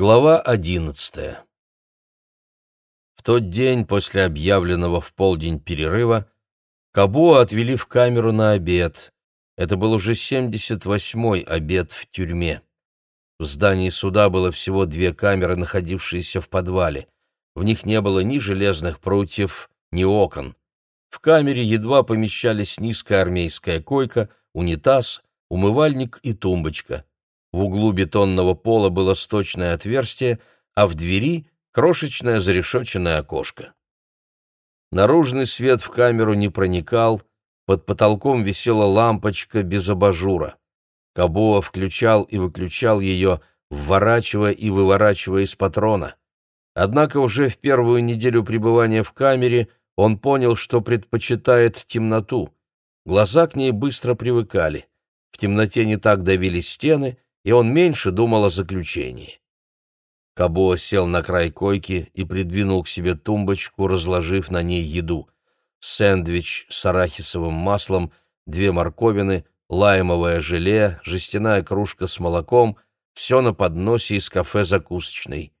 Глава одиннадцатая В тот день после объявленного в полдень перерыва Кабуа отвели в камеру на обед. Это был уже 78-й обед в тюрьме. В здании суда было всего две камеры, находившиеся в подвале. В них не было ни железных прутьев, ни окон. В камере едва помещались низкая армейская койка, унитаз, умывальник и тумбочка. В углу бетонного пола было сточное отверстие, а в двери — крошечное зарешоченное окошко. Наружный свет в камеру не проникал, под потолком висела лампочка без абажура. Кабоа включал и выключал ее, вворачивая и выворачивая из патрона. Однако уже в первую неделю пребывания в камере он понял, что предпочитает темноту. Глаза к ней быстро привыкали. В темноте не так давили стены — и он меньше думал о заключении. Кабо сел на край койки и придвинул к себе тумбочку, разложив на ней еду. Сэндвич с арахисовым маслом, две морковины, лаймовое желе, жестяная кружка с молоком — все на подносе из кафе закусочной.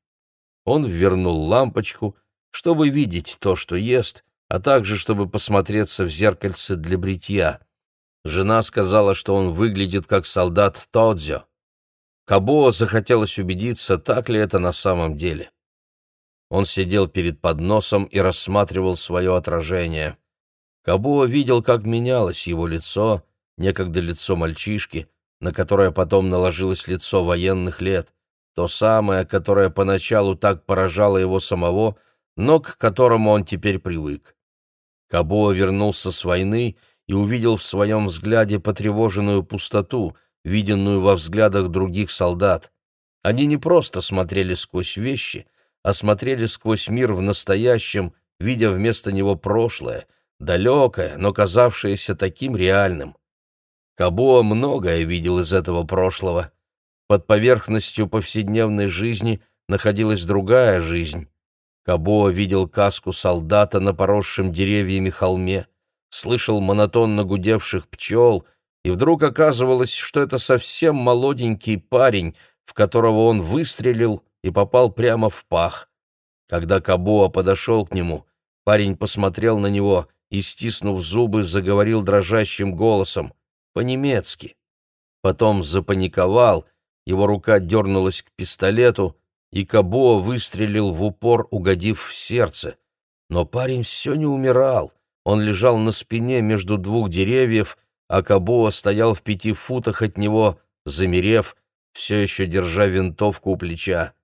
Он ввернул лампочку, чтобы видеть то, что ест, а также чтобы посмотреться в зеркальце для бритья. Жена сказала, что он выглядит как солдат Тодзё. Кабо захотелось убедиться, так ли это на самом деле. Он сидел перед подносом и рассматривал свое отражение. Кабо видел, как менялось его лицо, некогда лицо мальчишки, на которое потом наложилось лицо военных лет, то самое, которое поначалу так поражало его самого, но к которому он теперь привык. Кабо вернулся с войны и увидел в своем взгляде потревоженную пустоту — виденную во взглядах других солдат. Они не просто смотрели сквозь вещи, а смотрели сквозь мир в настоящем, видя вместо него прошлое, далекое, но казавшееся таким реальным. Кабоа многое видел из этого прошлого. Под поверхностью повседневной жизни находилась другая жизнь. Кабоа видел каску солдата на поросшем деревьями холме, слышал монотонно гудевших пчел — и вдруг оказывалось, что это совсем молоденький парень, в которого он выстрелил и попал прямо в пах. Когда Кабоа подошел к нему, парень посмотрел на него и, стиснув зубы, заговорил дрожащим голосом, по-немецки. Потом запаниковал, его рука дернулась к пистолету, и Кабоа выстрелил в упор, угодив в сердце. Но парень все не умирал, он лежал на спине между двух деревьев, а стоял в пяти футах от него, замерев, все еще держа винтовку у плеча.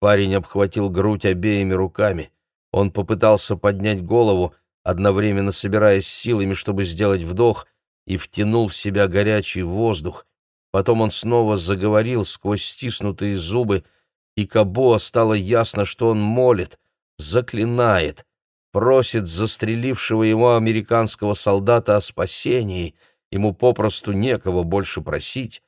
Парень обхватил грудь обеими руками. Он попытался поднять голову, одновременно собираясь силами, чтобы сделать вдох, и втянул в себя горячий воздух. Потом он снова заговорил сквозь стиснутые зубы, и Кабоа стало ясно, что он молит, заклинает, просит застрелившего его американского солдата о спасении — ему попросту некого больше просить,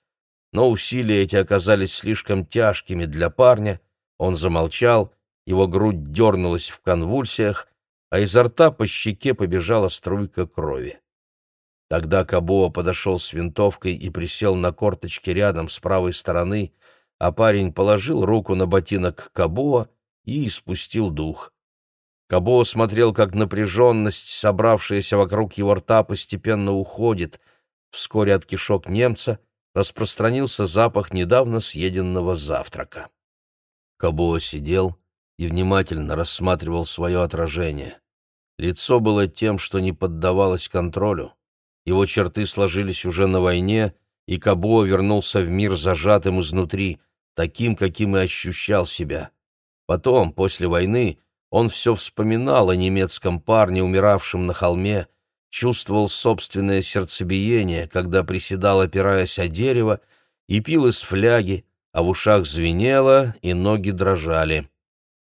но усилия эти оказались слишком тяжкими для парня, он замолчал, его грудь дернулась в конвульсиях, а изо рта по щеке побежала струйка крови. Тогда Кабоа подошел с винтовкой и присел на корточки рядом с правой стороны, а парень положил руку на ботинок Кабоа и испустил дух. Кабо смотрел, как напряженность, собравшаяся вокруг его рта, постепенно уходит. Вскоре от кишок немца распространился запах недавно съеденного завтрака. Кабо сидел и внимательно рассматривал свое отражение. Лицо было тем, что не поддавалось контролю. Его черты сложились уже на войне, и Кабо вернулся в мир зажатым изнутри, таким, каким и ощущал себя. Потом, после войны, он все вспоминал о немецком парне, умиравшем на холме, чувствовал собственное сердцебиение, когда приседал, опираясь о дерево, и пил из фляги, а в ушах звенело, и ноги дрожали.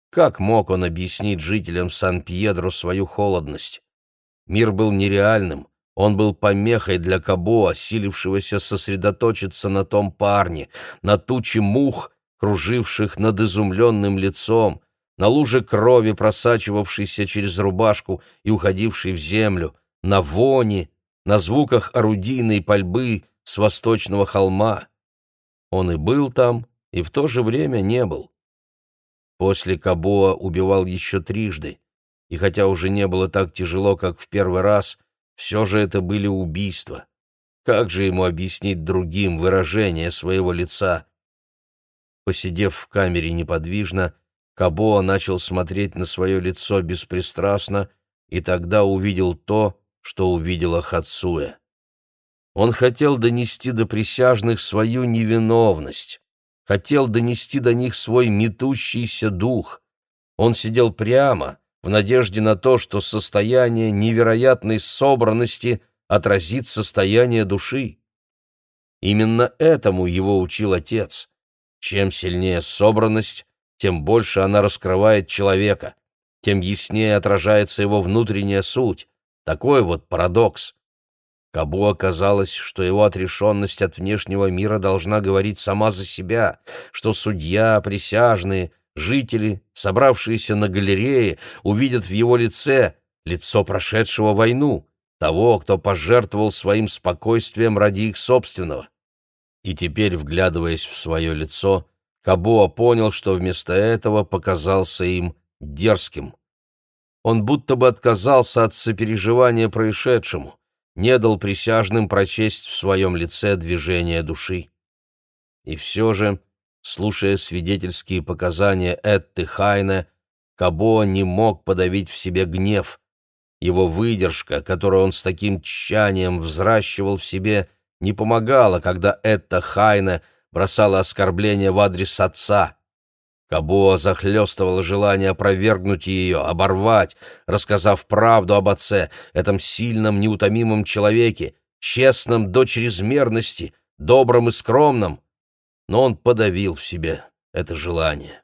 Как мог он объяснить жителям Сан-Пьедро свою холодность? Мир был нереальным, он был помехой для Кабо, осилившегося сосредоточиться на том парне, на туче мух, круживших над изумленным лицом, на луже крови, просачивавшейся через рубашку и уходившей в землю, на воне, на звуках орудийной пальбы с восточного холма. Он и был там, и в то же время не был. После Кабоа убивал еще трижды, и хотя уже не было так тяжело, как в первый раз, все же это были убийства. Как же ему объяснить другим выражение своего лица? Посидев в камере неподвижно, Кабоа начал смотреть на свое лицо беспристрастно и тогда увидел то, что увидела Хацуэ. Он хотел донести до присяжных свою невиновность, хотел донести до них свой метущийся дух. Он сидел прямо, в надежде на то, что состояние невероятной собранности отразит состояние души. Именно этому его учил отец. Чем сильнее собранность, тем больше она раскрывает человека, тем яснее отражается его внутренняя суть. Такой вот парадокс. Кабу оказалось, что его отрешенность от внешнего мира должна говорить сама за себя, что судья, присяжные, жители, собравшиеся на галерее, увидят в его лице лицо прошедшего войну, того, кто пожертвовал своим спокойствием ради их собственного. И теперь, вглядываясь в свое лицо, Кабуа понял, что вместо этого показался им дерзким. Он будто бы отказался от сопереживания происшедшему, не дал присяжным прочесть в своем лице движение души. И все же, слушая свидетельские показания Этты Хайне, Кабо не мог подавить в себе гнев. Его выдержка, которую он с таким тщанием взращивал в себе, не помогала, когда Этта Хайне бросала оскорбления в адрес отца. Кабуа захлестывало желание опровергнуть ее, оборвать, рассказав правду об отце, этом сильном, неутомимом человеке, честном до чрезмерности, добром и скромном. Но он подавил в себе это желание.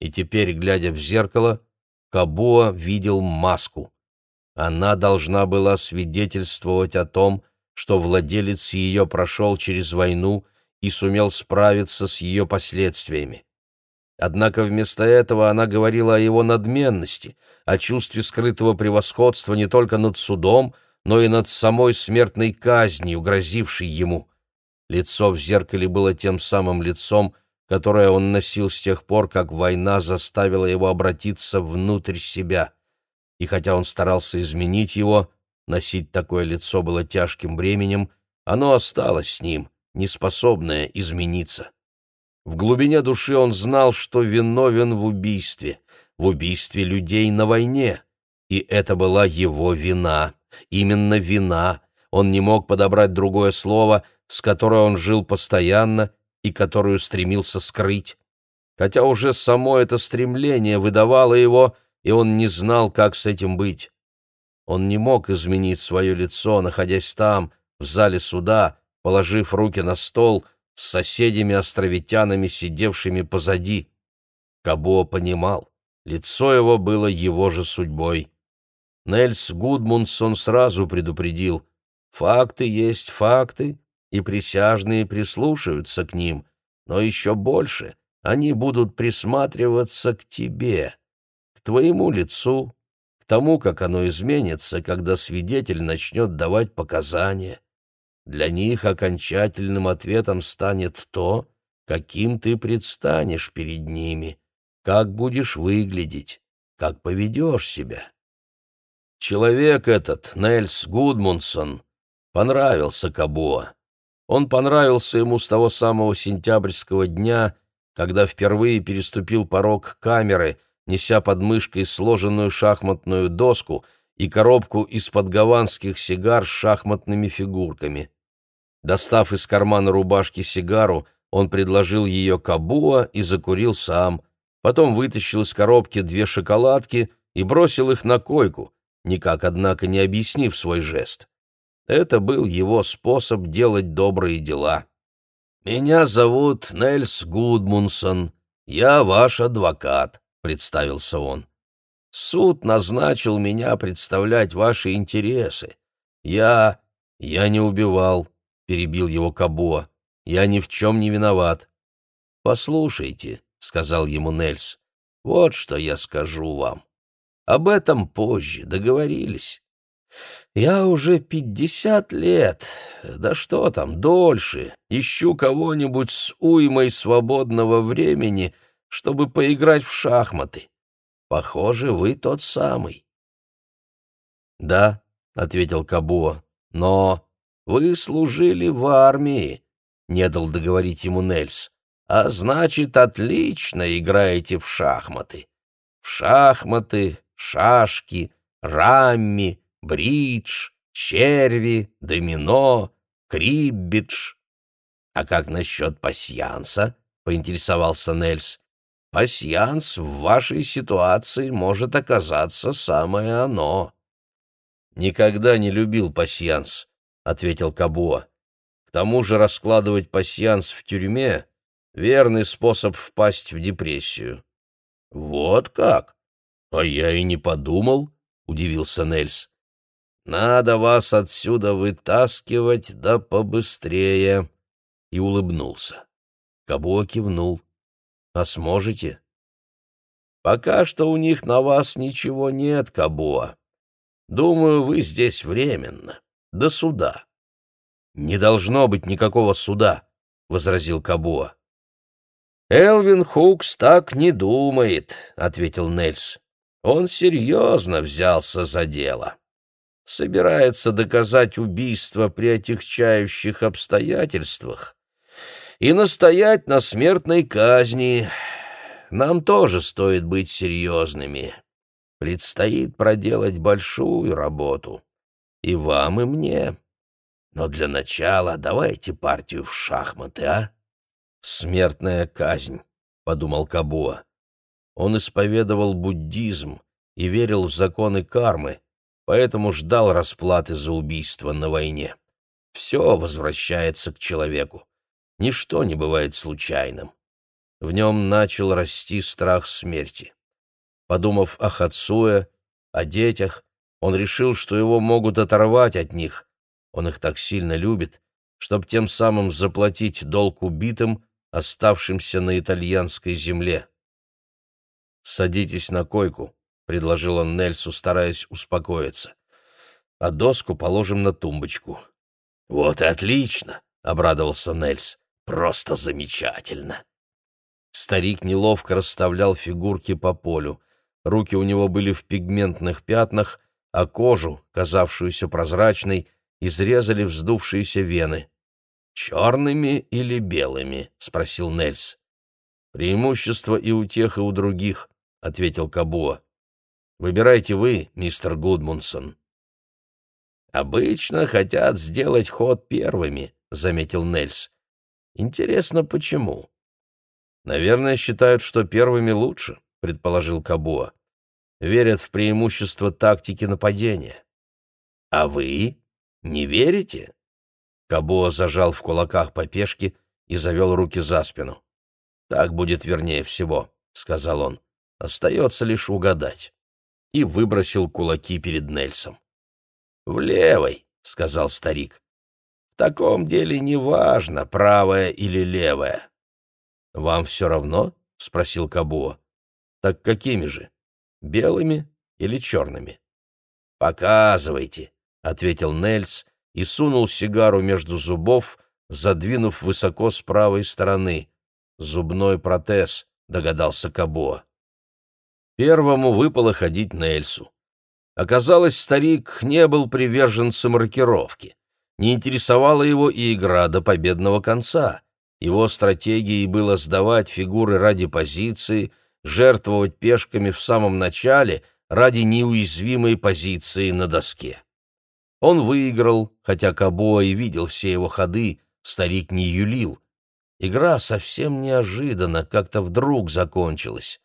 И теперь, глядя в зеркало, Кабуа видел маску. Она должна была свидетельствовать о том, что владелец ее прошел через войну и сумел справиться с ее последствиями. Однако вместо этого она говорила о его надменности, о чувстве скрытого превосходства не только над судом, но и над самой смертной казнью, грозившей ему. Лицо в зеркале было тем самым лицом, которое он носил с тех пор, как война заставила его обратиться внутрь себя. И хотя он старался изменить его, носить такое лицо было тяжким бременем, оно осталось с ним, неспособное измениться. В глубине души он знал, что виновен в убийстве, в убийстве людей на войне. И это была его вина, именно вина. Он не мог подобрать другое слово, с которой он жил постоянно и которую стремился скрыть. Хотя уже само это стремление выдавало его, и он не знал, как с этим быть. Он не мог изменить свое лицо, находясь там, в зале суда, положив руки на стол — с соседями-островитянами, сидевшими позади. Кабо понимал, лицо его было его же судьбой. Нельс Гудмунсон сразу предупредил, факты есть факты, и присяжные прислушаются к ним, но еще больше они будут присматриваться к тебе, к твоему лицу, к тому, как оно изменится, когда свидетель начнет давать показания. Для них окончательным ответом станет то, каким ты предстанешь перед ними, как будешь выглядеть, как поведешь себя. Человек этот, Нельс Гудмунсон, понравился Кабуа. Он понравился ему с того самого сентябрьского дня, когда впервые переступил порог камеры, неся под мышкой сложенную шахматную доску и коробку из-под гаванских сигар с шахматными фигурками. Достав из кармана рубашки сигару, он предложил ее Кабуа и закурил сам. Потом вытащил из коробки две шоколадки и бросил их на койку, никак, однако, не объяснив свой жест. Это был его способ делать добрые дела. «Меня зовут Нельс Гудмунсон. Я ваш адвокат», — представился он. «Суд назначил меня представлять ваши интересы. Я... я не убивал. — перебил его Кабуа. «Я ни в чем не виноват». «Послушайте», — сказал ему Нельс, — «вот что я скажу вам. Об этом позже договорились. Я уже пятьдесят лет, да что там, дольше, ищу кого-нибудь с уймой свободного времени, чтобы поиграть в шахматы. Похоже, вы тот самый». «Да», — ответил Кабуа, — «но вы служили в армии», — не дал договорить ему Нельс, «а значит, отлично играете в шахматы. В шахматы, шашки, рамми, бридж, черви, домино, криббидж. А как насчет пасьянса? поинтересовался Нельс. Пасьянс в вашей ситуации может оказаться самое оно. Никогда не любил пасьянс, ответил Кабуа. К тому же раскладывать пасьянс в тюрьме — верный способ впасть в депрессию. Вот как? А я и не подумал, удивился Нельс. Надо вас отсюда вытаскивать да побыстрее, и улыбнулся. Кабуа кивнул. «А сможете?» «Пока что у них на вас ничего нет, Кабуа. Думаю, вы здесь временно, до суда». «Не должно быть никакого суда», — возразил Кабуа. «Элвин Хукс так не думает», — ответил Нельс. «Он серьезно взялся за дело. Собирается доказать убийство при отягчающих обстоятельствах и настоять на смертной казни. Нам тоже стоит быть серьезными. Предстоит проделать большую работу. И вам, и мне. Но для начала давайте партию в шахматы, а? Смертная казнь, — подумал Кабуа. Он исповедовал буддизм и верил в законы кармы, поэтому ждал расплаты за убийство на войне. Все возвращается к человеку. Ничто не бывает случайным. В нем начал расти страх смерти. Подумав о Хацуе, о детях, он решил, что его могут оторвать от них. Он их так сильно любит, чтобы тем самым заплатить долг убитым, оставшимся на итальянской земле. «Садитесь на койку», — предложил он Нельсу, стараясь успокоиться. «А доску положим на тумбочку». «Вот и отлично», — обрадовался Нельс. Просто замечательно. Старик неловко расставлял фигурки по полю. Руки у него были в пигментных пятнах, а кожу, казавшуюся прозрачной, изрезали вздувшиеся вены. «Черными или белыми?» — спросил Нельс. «Преимущество и у тех, и у других», — ответил Кабуа. «Выбирайте вы, мистер Гудмунсон». «Обычно хотят сделать ход первыми», — заметил Нельс. Интересно, почему? Наверное, считают, что первыми лучше, предположил Кабуа. Верят в преимущество тактики нападения. А вы не верите? Кабуа зажал в кулаках по пешке и завел руки за спину. Так будет вернее всего, сказал он. Остается лишь угадать. И выбросил кулаки перед Нельсом. В левой, сказал старик. В таком деле не важно, правая или левая. «Вам все равно?» — спросил Кабуа. «Так какими же? Белыми или черными?» «Показывайте», — ответил Нельс и сунул сигару между зубов, задвинув высоко с правой стороны. «Зубной протез», — догадался Кабуа. Первому выпало ходить Нельсу. Оказалось, старик не был приверженцем маркировки. Не интересовала его и игра до победного конца. Его стратегией было сдавать фигуры ради позиции, жертвовать пешками в самом начале ради неуязвимой позиции на доске. Он выиграл, хотя Кабоа и видел все его ходы, старик не юлил. Игра совсем неожиданно, как-то вдруг закончилась.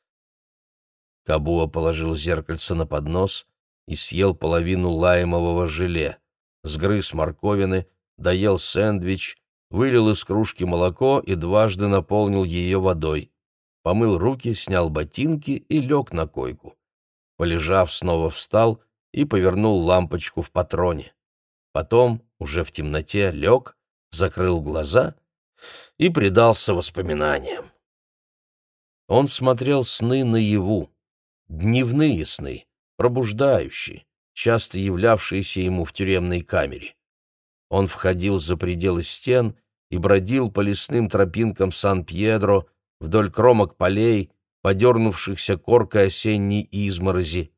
Кабуа положил зеркальце на поднос и съел половину лаемового желе сгрыз морковины, доел сэндвич, вылил из кружки молоко и дважды наполнил ее водой. Помыл руки, снял ботинки и лег на койку. Полежав, снова встал и повернул лампочку в патроне. Потом, уже в темноте, лег, закрыл глаза и предался воспоминаниям. Он смотрел сны наяву, дневные сны, пробуждающие, часто являвшиеся ему в тюремной камере. Он входил за пределы стен и бродил по лесным тропинкам Сан-Пьедро, вдоль кромок полей, подернувшихся коркой осенней изморози.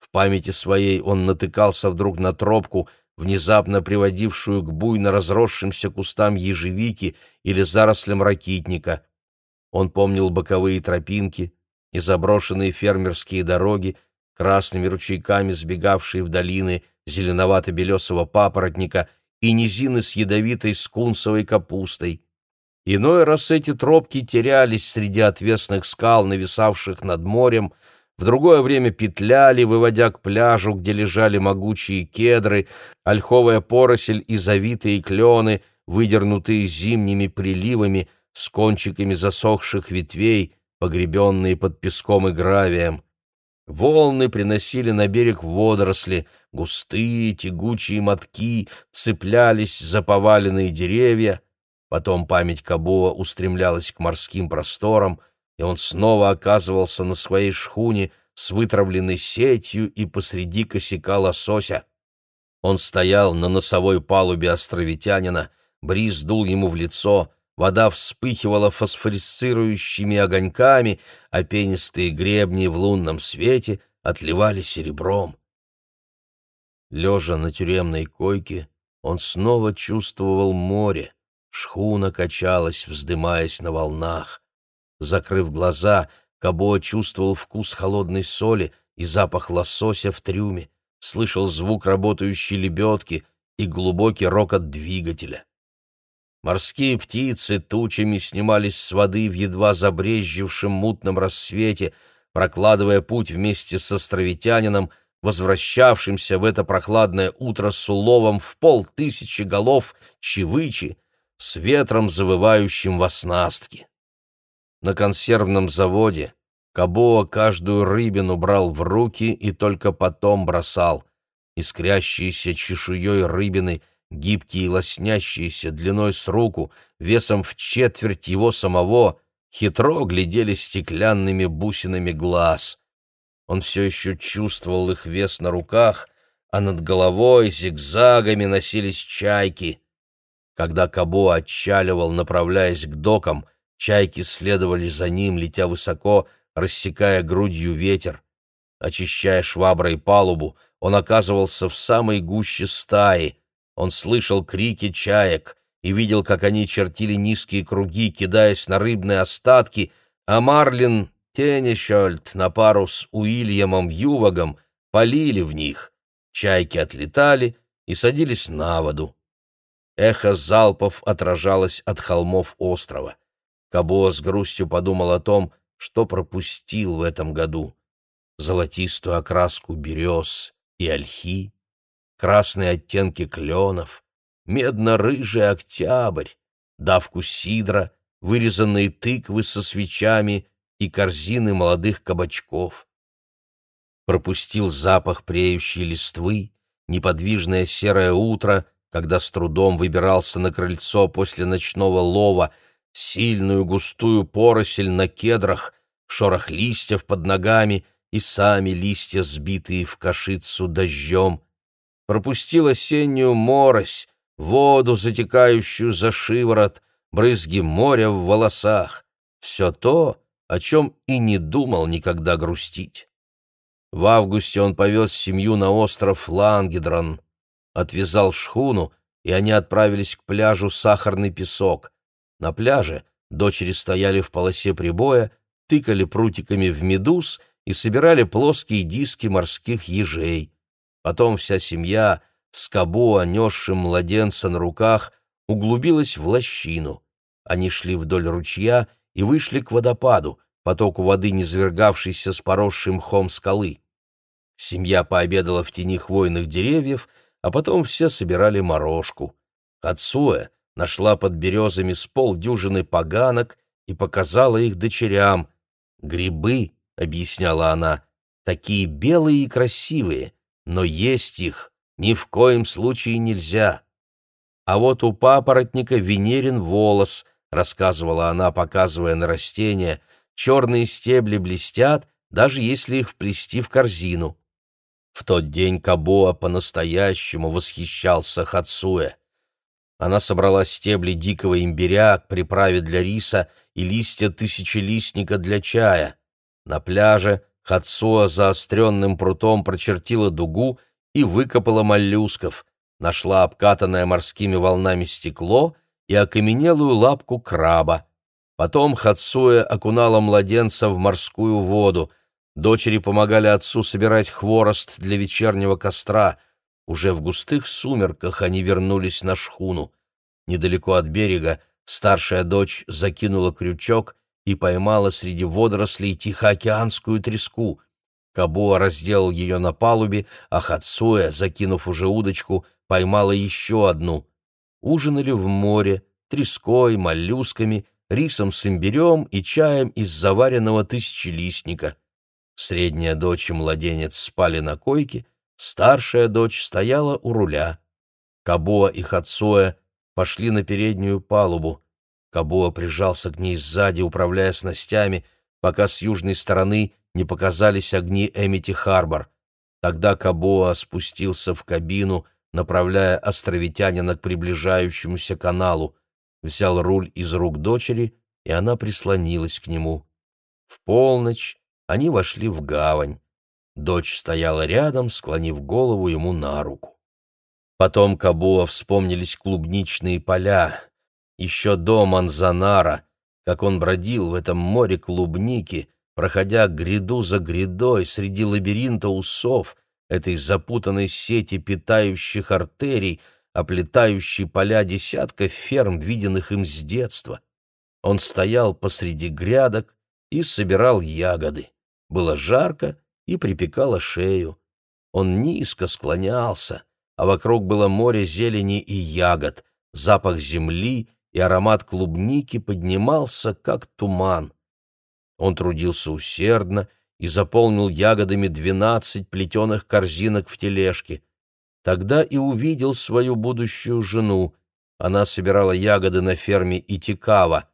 В памяти своей он натыкался вдруг на тропку, внезапно приводившую к буйно разросшимся кустам ежевики или зарослям ракитника. Он помнил боковые тропинки и заброшенные фермерские дороги, красными ручейками сбегавшие в долины зеленовато-белесого папоротника и низины с ядовитой скунсовой капустой. Иной раз эти тропки терялись среди отвесных скал, нависавших над морем, в другое время петляли, выводя к пляжу, где лежали могучие кедры, ольховая поросль и завитые клены, выдернутые зимними приливами, с кончиками засохших ветвей, погребенные под песком и гравием. Волны приносили на берег водоросли, густые тягучие мотки цеплялись за поваленные деревья. Потом память Кабоа устремлялась к морским просторам, и он снова оказывался на своей шхуне с вытравленной сетью и посреди косяка лосося. Он стоял на носовой палубе островитянина, бриз дул ему в лицо, вода вспыхивала фосфорисцирующими огоньками, а пенистые гребни в лунном свете отливали серебром. Лежа на тюремной койке, он снова чувствовал море. Шхуна качалась, вздымаясь на волнах. Закрыв глаза, Кабо чувствовал вкус холодной соли и запах лосося в трюме, слышал звук работающей лебедки и глубокий рокот двигателя. Морские птицы тучами снимались с воды в едва забрезжившем мутном рассвете, прокладывая путь вместе с островитянином, возвращавшимся в это прохладное утро с уловом в полтысячи голов чевычи, с ветром, завывающим в оснастке. На консервном заводе Кабоа каждую рыбину брал в руки и только потом бросал. Искрящиеся чешуей рыбины, гибкие и лоснящиеся, длиной с руку, весом в четверть его самого, хитро глядели стеклянными бусинами глаз. Он все еще чувствовал их вес на руках, а над головой зигзагами носились чайки. Когда Кабо отчаливал, направляясь к докам, Чайки следовали за ним, летя высоко, рассекая грудью ветер. Очищая шваброй палубу, он оказывался в самой гуще стаи. Он слышал крики чаек и видел, как они чертили низкие круги, кидаясь на рыбные остатки, а Марлин Тенешольд на пару с Уильямом Ювагом полили в них. Чайки отлетали и садились на воду. Эхо залпов отражалось от холмов острова. Кабо с грустью подумал о том, что пропустил в этом году. Золотистую окраску берез и ольхи, красные оттенки кленов, медно-рыжий октябрь, давку сидра, вырезанные тыквы со свечами и корзины молодых кабачков. Пропустил запах преющей листвы, неподвижное серое утро, когда с трудом выбирался на крыльцо после ночного лова — сильную густую поросль на кедрах, шорох листьев под ногами и сами листья, сбитые в кашицу дождем. Пропустил осеннюю морось, воду, затекающую за шиворот, брызги моря в волосах. Все то, о чем и не думал никогда грустить. В августе он повез семью на остров Лангедрон, отвязал шхуну, и они отправились к пляжу Сахарный песок. На пляже дочери стояли в полосе прибоя, тыкали прутиками в медуз и собирали плоские диски морских ежей. Потом вся семья, с кабо, несшим младенца на руках, углубилась в лощину. Они шли вдоль ручья и вышли к водопаду, потоку воды, низвергавшейся с поросшей мхом скалы. Семья пообедала в тени хвойных деревьев, а потом все собирали морожку. Хацуэ, нашла под березами с полдюжины поганок и показала их дочерям. «Грибы», — объясняла она, — «такие белые и красивые, но есть их ни в коем случае нельзя». «А вот у папоротника венерин волос», — рассказывала она, показывая на растения, — «черные стебли блестят, даже если их вплести в корзину». В тот день Кабоа по-настоящему восхищался Хацуэ. Она собрала стебли дикого имбиря к приправе для риса и листья тысячелистника для чая. На пляже Хацуа заостренным прутом прочертила дугу и выкопала моллюсков, нашла обкатанное морскими волнами стекло и окаменелую лапку краба. Потом Хацуэ окунала младенца в морскую воду. Дочери помогали отцу собирать хворост для вечернего костра. Уже в густых сумерках они вернулись на шхуну. Недалеко от берега старшая дочь закинула крючок и поймала среди водорослей тихоокеанскую треску. Кабуа разделал ее на палубе, а Хацуэ, закинув уже удочку, поймала еще одну. Ужинали в море, треской, моллюсками, рисом с имбирем и чаем из заваренного тысячелистника. Средняя дочь и младенец спали на койке, старшая дочь стояла у руля. Кабуа и Хацуэ пошли на переднюю палубу. Кабуа прижался к ней сзади, управляя снастями, пока с южной стороны не показались огни Эмити-Харбор. Тогда Кабуа спустился в кабину, направляя островитянина к приближающемуся каналу, взял руль из рук дочери, и она прислонилась к нему. В полночь они вошли в гавань. Дочь стояла рядом, склонив голову ему на руку. Потом Кабуа вспомнились клубничные поля, еще до Манзанара, как он бродил в этом море клубники, проходя гряду за грядой среди лабиринта усов, этой запутанной сети питающих артерий, оплетающей поля десятка ферм, виденных им с детства. Он стоял посреди грядок и собирал ягоды. Было жарко и припекало шею. Он низко склонялся, а вокруг было море зелени и ягод, запах земли и аромат клубники поднимался, как туман. Он трудился усердно и заполнил ягодами двенадцать плетеных корзинок в тележке. Тогда и увидел свою будущую жену. Она собирала ягоды на ферме Итикава.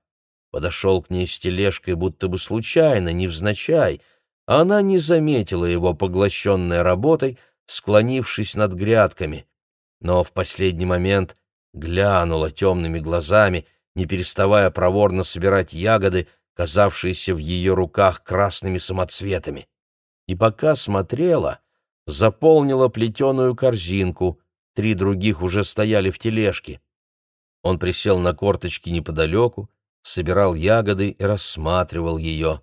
Подошел к ней с тележкой, будто бы случайно, невзначай, она не заметила его поглощенной работой, склонившись над грядками. Но в последний момент глянула темными глазами, не переставая проворно собирать ягоды, казавшиеся в ее руках красными самоцветами. И пока смотрела, заполнила плетеную корзинку, три других уже стояли в тележке. Он присел на корточки неподалеку, собирал ягоды и рассматривал ее.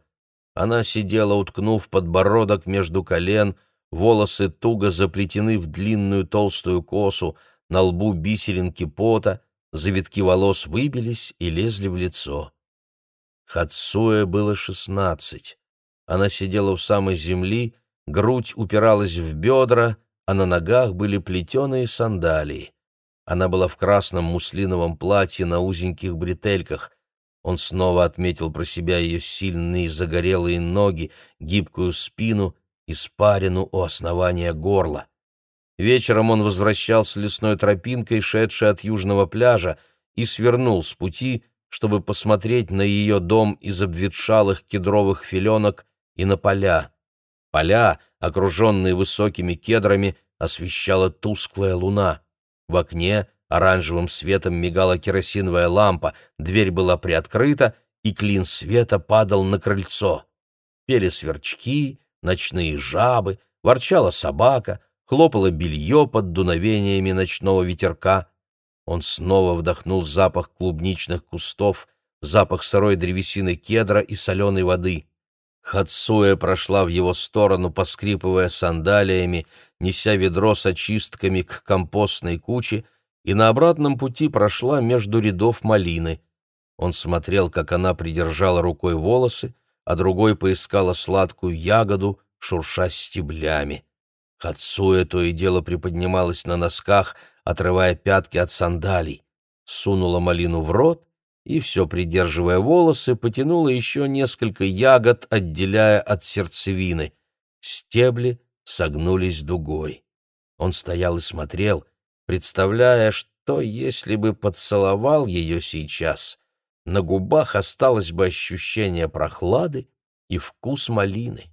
Она сидела, уткнув подбородок между колен, волосы туго заплетены в длинную толстую косу, на лбу бисеринки пота, завитки волос выбились и лезли в лицо. Хацуэ было шестнадцать. Она сидела у самой земли, грудь упиралась в бедра, а на ногах были плетеные сандалии. Она была в красном муслиновом платье на узеньких бретельках. Он снова отметил про себя ее сильные загорелые ноги, гибкую спину, испарину у основания горла. Вечером он возвращался лесной тропинкой, шедшей от южного пляжа, и свернул с пути, чтобы посмотреть на ее дом из обветшалых кедровых филенок и на поля. Поля, окруженные высокими кедрами, освещала тусклая луна. В окне оранжевым светом мигала керосиновая лампа, дверь была приоткрыта, и клин света падал на крыльцо. Пели сверчки, ночные жабы, ворчала собака — хлопало белье под дуновениями ночного ветерка. Он снова вдохнул запах клубничных кустов, запах сырой древесины кедра и соленой воды. Хацуэ прошла в его сторону, поскрипывая сандалиями, неся ведро с очистками к компостной куче, и на обратном пути прошла между рядов малины. Он смотрел, как она придержала рукой волосы, а другой поискала сладкую ягоду, шурша стеблями. Хацуя то и дело приподнималась на носках, отрывая пятки от сандалий, сунула малину в рот и, все придерживая волосы, потянула еще несколько ягод, отделяя от сердцевины. Стебли согнулись дугой. Он стоял и смотрел, представляя, что если бы поцеловал ее сейчас, на губах осталось бы ощущение прохлады и вкус малины.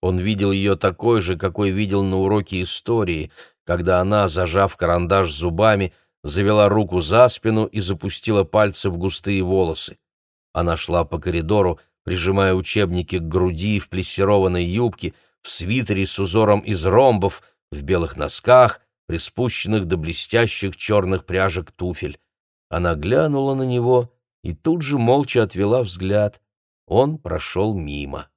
Он видел ее такой же, какой видел на уроке истории, когда она, зажав карандаш зубами, завела руку за спину и запустила пальцы в густые волосы. Она шла по коридору, прижимая учебники к груди в плессированной юбке, в свитере с узором из ромбов, в белых носках, приспущенных до блестящих черных пряжек туфель. Она глянула на него и тут же молча отвела взгляд. Он прошел мимо.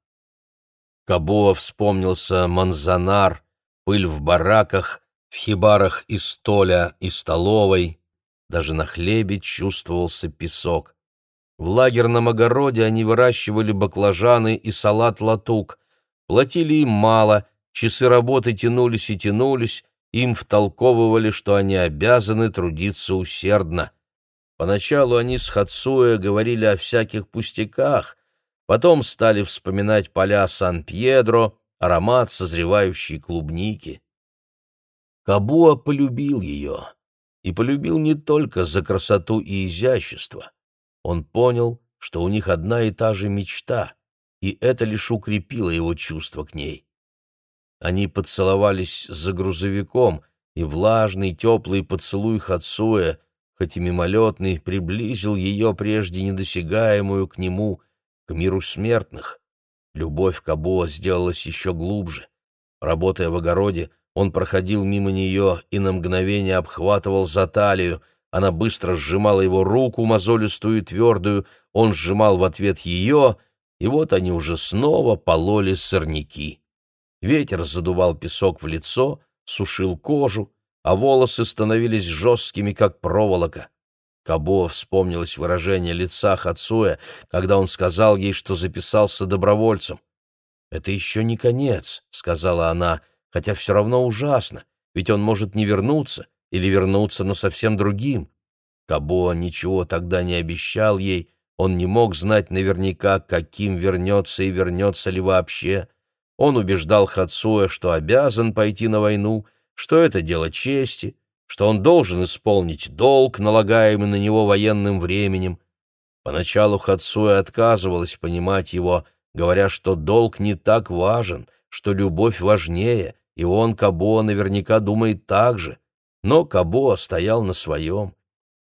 Кабоа вспомнился Манзанар, пыль в бараках, в хибарах из столя и столовой. Даже на хлебе чувствовался песок. В лагерном огороде они выращивали баклажаны и салат-латук. Платили им мало, часы работы тянулись и тянулись, им втолковывали, что они обязаны трудиться усердно. Поначалу они с Хацуэ говорили о всяких пустяках, потом стали вспоминать поля Сан-Пьедро, аромат созревающей клубники. Кабуа полюбил ее, и полюбил не только за красоту и изящество. Он понял, что у них одна и та же мечта, и это лишь укрепило его чувство к ней. Они поцеловались за грузовиком, и влажный теплый поцелуй Хацуэ, хоть и мимолетный, приблизил ее прежде недосягаемую к нему, к миру смертных. Любовь к Абуа сделалась еще глубже. Работая в огороде, он проходил мимо нее и на мгновение обхватывал за талию. Она быстро сжимала его руку, мозолистую и твердую, он сжимал в ответ ее, и вот они уже снова пололи сорняки. Ветер задувал песок в лицо, сушил кожу, а волосы становились жесткими, как проволока. Кабо вспомнилось выражение лица Хацуя, когда он сказал ей, что записался добровольцем. «Это еще не конец», — сказала она, — «хотя все равно ужасно, ведь он может не вернуться или вернуться, но совсем другим». Кабо ничего тогда не обещал ей, он не мог знать наверняка, каким вернется и вернется ли вообще. Он убеждал Хацуя, что обязан пойти на войну, что это дело чести, что он должен исполнить долг, налагаемый на него военным временем. Поначалу Хацуя отказывалась понимать его, говоря, что долг не так важен, что любовь важнее, и он, Кабо, наверняка думает так же. Но Кабо стоял на своем.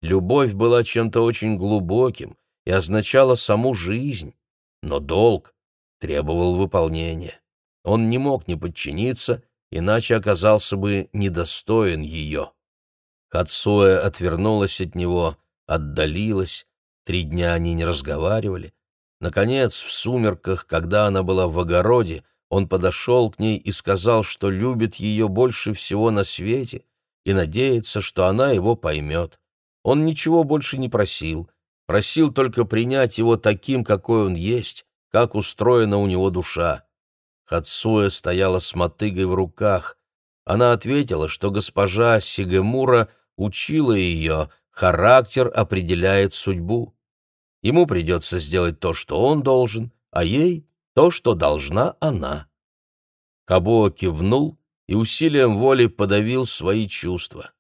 Любовь была чем-то очень глубоким и означала саму жизнь, но долг требовал выполнения. Он не мог не подчиниться, иначе оказался бы недостоин ее. Хацуэ отвернулась от него, отдалилась, три дня они не разговаривали. Наконец, в сумерках, когда она была в огороде, он подошел к ней и сказал, что любит ее больше всего на свете и надеется, что она его поймет. Он ничего больше не просил, просил только принять его таким, какой он есть, как устроена у него душа. Хацуэ стояла с мотыгой в руках. Она ответила, что госпожа Сигемура учила ее, характер определяет судьбу. Ему придется сделать то, что он должен, а ей — то, что должна она. Кабуа кивнул и усилием воли подавил свои чувства.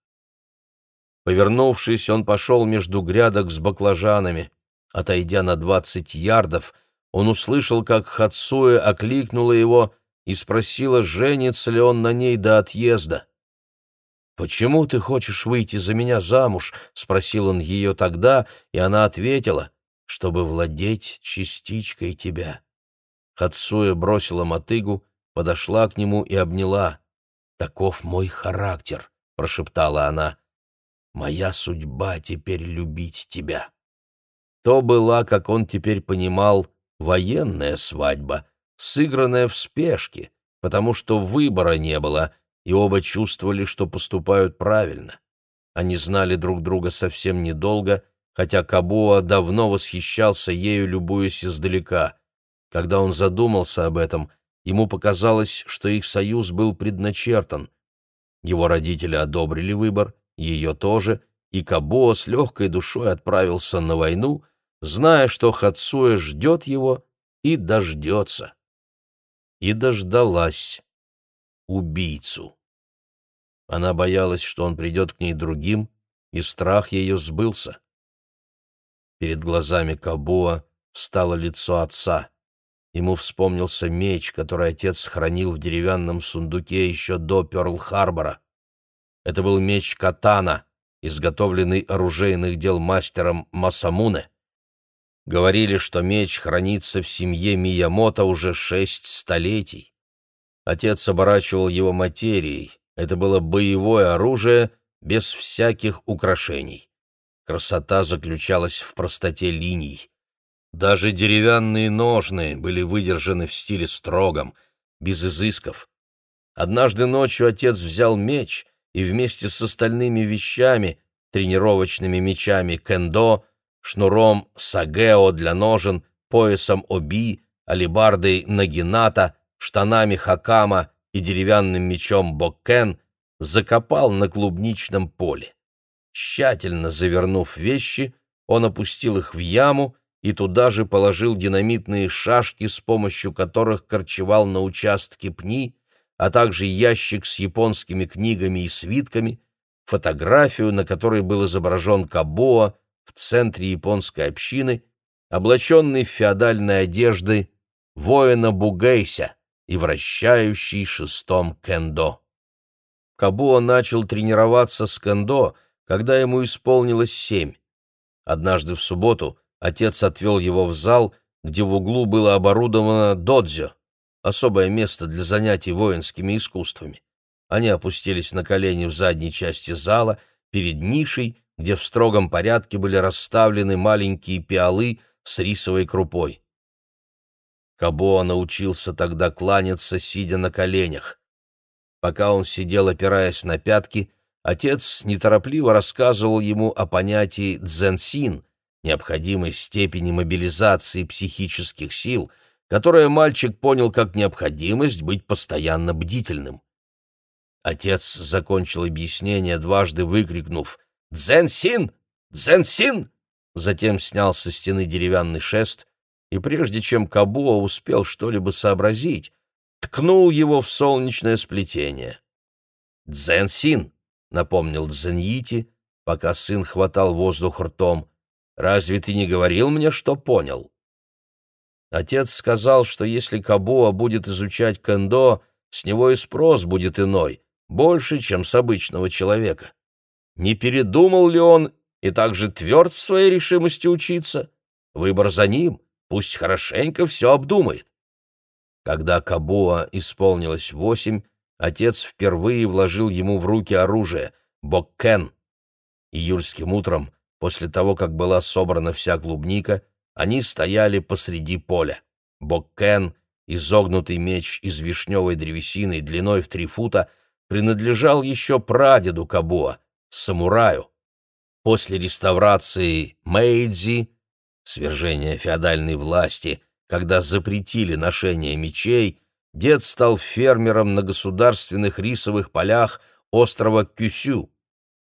Повернувшись, он пошел между грядок с баклажанами. Отойдя на двадцать ярдов — он услышал, как Хацуэ окликнула его и спросила, женится ли он на ней до отъезда. «Почему ты хочешь выйти за меня замуж?» — спросил он ее тогда, и она ответила, «чтобы владеть частичкой тебя». Хацуэ бросила мотыгу, подошла к нему и обняла. «Таков мой характер», — прошептала она. «Моя судьба теперь любить тебя». То была, как он теперь понимал, военная свадьба, сыгранная в спешке, потому что выбора не было, и оба чувствовали, что поступают правильно. Они знали друг друга совсем недолго, хотя Кабуа давно восхищался ею, любуясь издалека. Когда он задумался об этом, ему показалось, что их союз был предначертан. Его родители одобрили выбор, ее тоже, и Кабуа с легкой душой отправился на войну — зная, что Хацуэ ждет его и дождется. И дождалась убийцу. Она боялась, что он придет к ней другим, и страх ее сбылся. Перед глазами Кабуа встало лицо отца. Ему вспомнился меч, который отец хранил в деревянном сундуке еще до Пёрл-Харбора. Это был меч катана, изготовленный оружейных дел мастером Масамуне. Говорили, что меч хранится в семье Миямото уже шесть столетий. Отец оборачивал его материей. Это было боевое оружие без всяких украшений. Красота заключалась в простоте линий. Даже деревянные ножны были выдержаны в стиле строгом, без изысков. Однажды ночью отец взял меч и вместе с остальными вещами, тренировочными мечами кендо, шнуром сагео для ножен, поясом оби, алебардой нагината, штанами хакама и деревянным мечом боккен, закопал на клубничном поле. Тщательно завернув вещи, он опустил их в яму и туда же положил динамитные шашки, с помощью которых корчевал на участке пни, а также ящик с японскими книгами и свитками, фотографию, на которой был изображен Кабоа в центре японской общины, облаченный в феодальной одежды воина Бугейся и вращающий шестом кендо. Кабуа начал тренироваться с кендо, когда ему исполнилось семь. Однажды в субботу отец отвел его в зал, где в углу было оборудовано додзё, особое место для занятий воинскими искусствами. Они опустились на колени в задней части зала, перед нишей, где в строгом порядке были расставлены маленькие пиалы с рисовой крупой. Кабоа научился тогда кланяться, сидя на коленях. Пока он сидел, опираясь на пятки, отец неторопливо рассказывал ему о понятии дзенсин, необходимой степени мобилизации психических сил, которое мальчик понял как необходимость быть постоянно бдительным. Отец закончил объяснение, дважды выкрикнув «Дзенсин! Дзенсин!» Затем снял со стены деревянный шест, и прежде чем Кабуа успел что-либо сообразить, ткнул его в солнечное сплетение. «Дзенсин!» — напомнил Дзеньити, пока сын хватал воздух ртом. «Разве ты не говорил мне, что понял?» Отец сказал, что если Кабуа будет изучать кендо, с него и спрос будет иной, больше, чем с обычного человека. Не передумал ли он и также тверд в своей решимости учиться? Выбор за ним, пусть хорошенько все обдумает. Когда Кабуа исполнилось восемь, отец впервые вложил ему в руки оружие — боккен. Июльским утром, после того, как была собрана вся клубника, они стояли посреди поля. Боккен, изогнутый меч из вишневой древесины длиной в три фута, принадлежал еще прадеду Кабуа, самураю. После реставрации Мэйдзи, свержения феодальной власти, когда запретили ношение мечей, дед стал фермером на государственных рисовых полях острова Кюсю.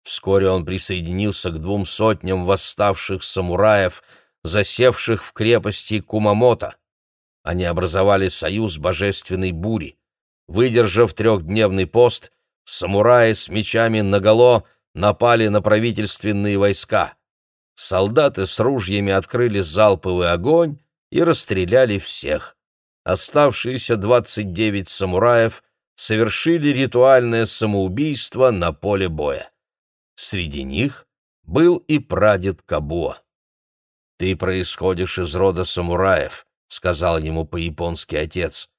Вскоре он присоединился к двум сотням восставших самураев, засевших в крепости Кумамото. Они образовали союз божественной бури. Выдержав трехдневный пост, самураи с мечами наголо напали на правительственные войска. Солдаты с ружьями открыли залповый огонь, и расстреляли всех. Оставшиеся 29 самураев совершили ритуальное самоубийство на поле боя. Среди них был и прадед Кабуа. «Ты происходишь из рода самураев», — сказал ему по-японски отец.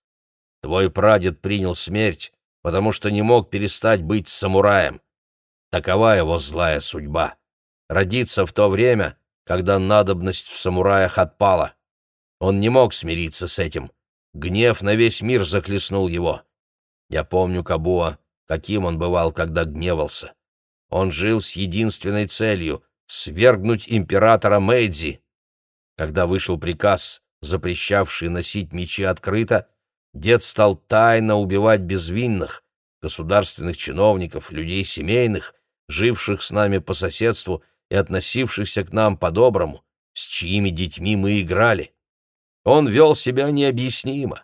«Твой прадед принял смерть, потому что не мог перестать быть самураем. Такова его злая судьба. Родиться в то время, когда надобность в самураях отпала. Он не мог смириться с этим. Гнев на весь мир захлестнул его. Я помню Кабуа, каким он бывал, когда гневался. Он жил с единственной целью — свергнуть императора Мэйдзи. Когда вышел приказ, запрещавший носить мечи открыто, дед стал тайно убивать безвинных, государственных чиновников, людей семейных, живших с нами по соседству и относившихся к нам по-доброму, с чьими детьми мы играли. Он вел себя необъяснимо,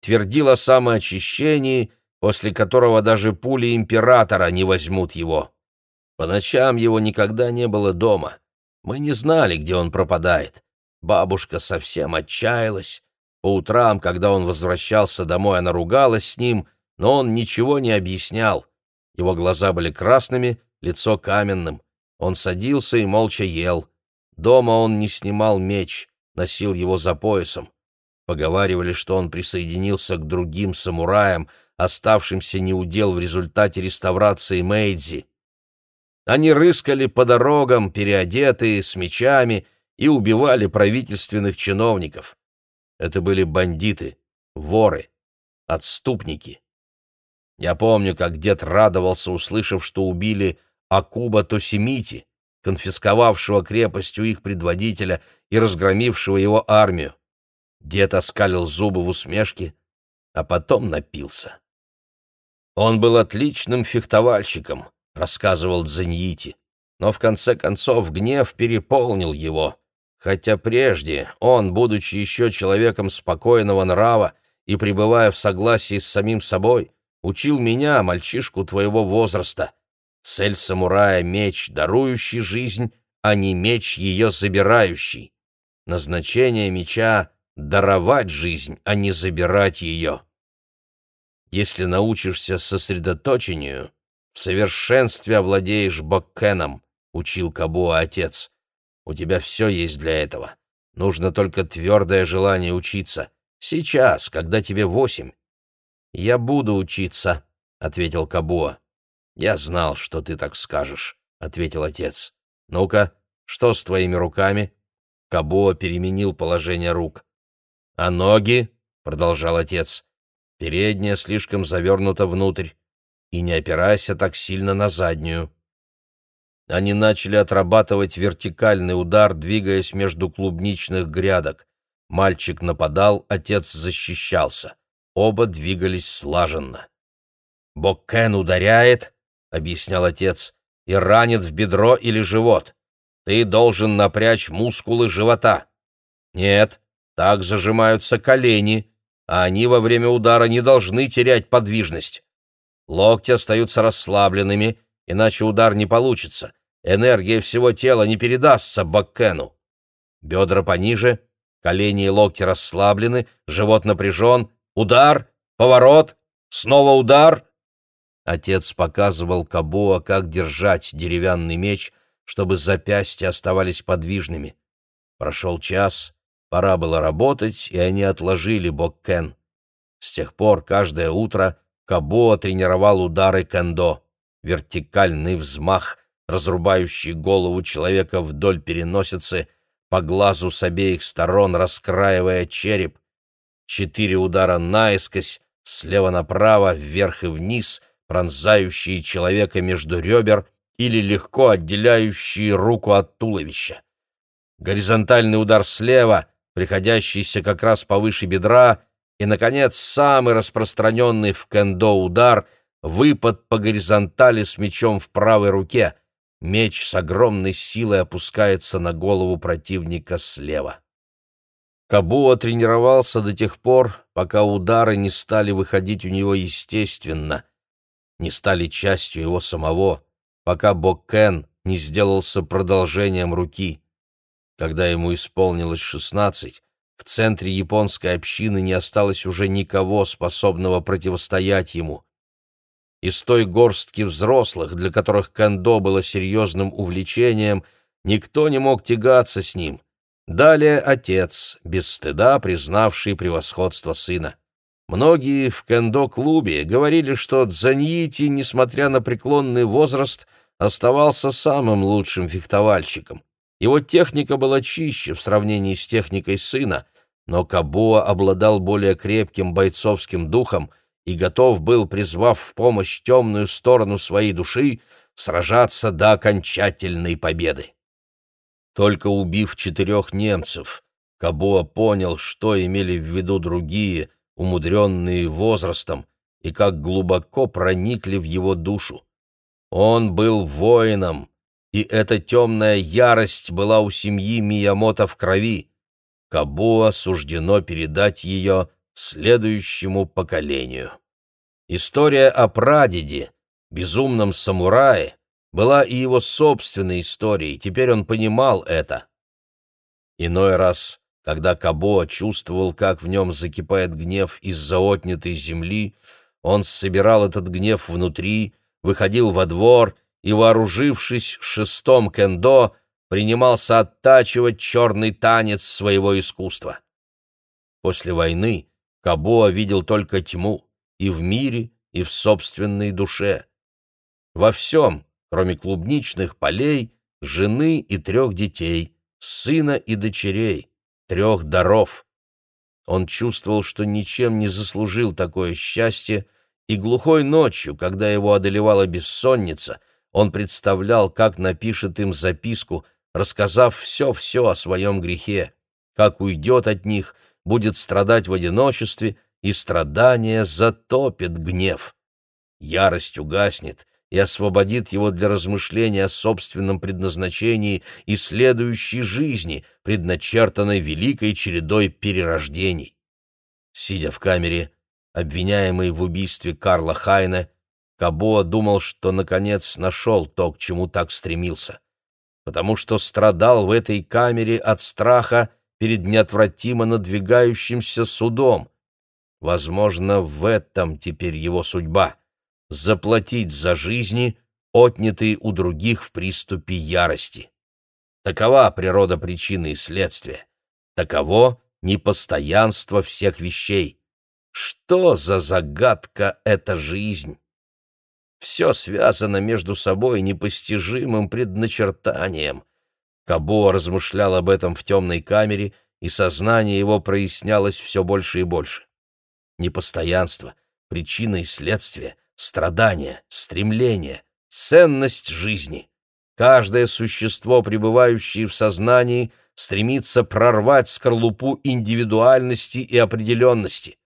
твердил о самоочищении, после которого даже пули императора не возьмут его. По ночам его никогда не было дома. Мы не знали, где он пропадает. Бабушка совсем отчаялась. По утрам, когда он возвращался домой, она ругалась с ним, но он ничего не объяснял. Его глаза были красными, лицо каменным. Он садился и молча ел. Дома он не снимал меч, носил его за поясом. Поговаривали, что он присоединился к другим самураям, оставшимся неудел в результате реставрации Мэйдзи. Они рыскали по дорогам, переодетые, с мечами, и убивали правительственных чиновников. Это были бандиты, воры, отступники. Я помню, как дед радовался, услышав, что убили Акуба Тосимити, конфисковавшего крепость у их предводителя и разгромившего его армию. Дед оскалил зубы в усмешке, а потом напился. Он был отличным фехтовальщиком, рассказывал Дзаньити, но в конце концов гнев переполнил его, хотя прежде он, будучи еще человеком спокойного нрава и пребывая в согласии с самим собой, учил меня, мальчишку твоего возраста. Цель самурая — меч, дарующий жизнь, а не меч, ее забирающий. Назначение меча — даровать жизнь, а не забирать ее. Если научишься сосредоточению, в совершенстве овладеешь боккеном, учил Кабуа отец. У тебя все есть для этого. Нужно только твердое желание учиться. Сейчас, когда тебе восемь. Я буду учиться, ответил Кабуа. Я знал, что ты так скажешь, ответил отец. Ну-ка, что с твоими руками? Кабуа переменил положение рук. А ноги, продолжал отец, передняя слишком завернута внутрь, и не опирайся так сильно на заднюю. Они начали отрабатывать вертикальный удар, двигаясь между клубничных грядок. Мальчик нападал, отец защищался. Оба двигались слаженно. «Боккен ударяет», — объяснял отец, — «и ранит в бедро или живот. Ты должен напрячь мускулы живота». «Нет, так зажимаются колени, а они во время удара не должны терять подвижность. Локти остаются расслабленными, иначе удар не получится. Энергия всего тела не передастся Баккену. Бедра пониже, колени и локти расслаблены, живот напряжен. Удар, поворот, снова удар. Отец показывал Кабуа, как держать деревянный меч, чтобы запястья оставались подвижными. Прошел час, пора было работать, и они отложили Боккен. С тех пор каждое утро Кабуа тренировал удары кендо, вертикальный взмах, разрубающий голову человека вдоль переносицы, по глазу с обеих сторон раскраивая череп, четыре удара наискось, слева направо, вверх и вниз, пронзающие человека между ребер или легко отделяющие руку от туловища. Горизонтальный удар слева, приходящийся как раз повыше бедра, и, наконец, самый распространенный в кендо удар — выпад по горизонтали с мечом в правой руке. Меч с огромной силой опускается на голову противника слева. Кабуа тренировался до тех пор, пока удары не стали выходить у него естественно, не стали частью его самого, пока Боккен не сделался продолжением руки. Когда ему исполнилось шестнадцать, в центре японской общины не осталось уже никого, способного противостоять ему. Из той горстки взрослых, для которых кендо было серьезным увлечением, никто не мог тягаться с ним. Далее отец, без стыда признавший превосходство сына. Многие в кендо-клубе говорили, что Дзаньити, несмотря на преклонный возраст, оставался самым лучшим фехтовальщиком. Его техника была чище в сравнении с техникой сына, но Кабуа обладал более крепким бойцовским духом и готов был, призвав в помощь темную сторону своей души, сражаться до окончательной победы. Только убив четырех немцев, Кабуа понял, что имели в виду другие, умудренные возрастом, и как глубоко проникли в его душу. Он был воином, и эта темная ярость была у семьи Миямото в крови. Кабуа суждено передать ее следующему поколению. История о прадеде, безумном самурае, была и его собственной историей, теперь он понимал это. Иной раз, когда Кабуа чувствовал, как в нем закипает гнев из-за отнятой земли, он собирал этот гнев внутри, выходил во двор и, вооружившись шестом кендо, принимался оттачивать черный танец своего искусства. После войны Кабоа видел только тьму и в мире, и в собственной душе. Во всем, кроме клубничных полей, жены и трех детей, сына и дочерей, трех даров. Он чувствовал, что ничем не заслужил такое счастье, и глухой ночью, когда его одолевала бессонница, он представлял, как напишет им записку, рассказав все-все о своем грехе, как уйдет от них, будет страдать в одиночестве, и страдание затопит гнев. Ярость угаснет и освободит его для размышления о собственном предназначении и следующей жизни, предначертанной великой чередой перерождений. Сидя в камере, обвиняемый в убийстве Карла Хайна, Кабоа думал, что, наконец, нашел то, к чему так стремился, потому что страдал в этой камере от страха перед неотвратимо надвигающимся судом. Возможно, в этом теперь его судьба — заплатить за жизни, отнятые у других в приступе ярости. Такова природа причины и следствия. Таково непостоянство всех вещей. Что за загадка эта жизнь? Все связано между собой непостижимым предначертанием. Кабо размышлял об этом в темной камере, и сознание его прояснялось все больше и больше. Непостоянство, причина и следствие, страдания, стремление, ценность жизни. Каждое существо, пребывающее в сознании, стремится прорвать скорлупу индивидуальности и определенности.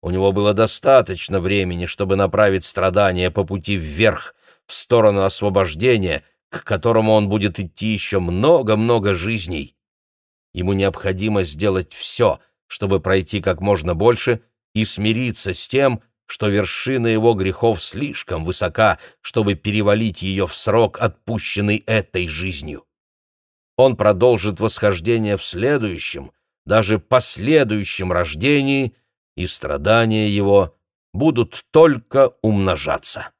У него было достаточно времени, чтобы направить страдания по пути вверх, в сторону освобождения — к которому он будет идти еще много-много жизней. Ему необходимо сделать все, чтобы пройти как можно больше и смириться с тем, что вершина его грехов слишком высока, чтобы перевалить ее в срок, отпущенный этой жизнью. Он продолжит восхождение в следующем, даже последующем рождении, и страдания его будут только умножаться.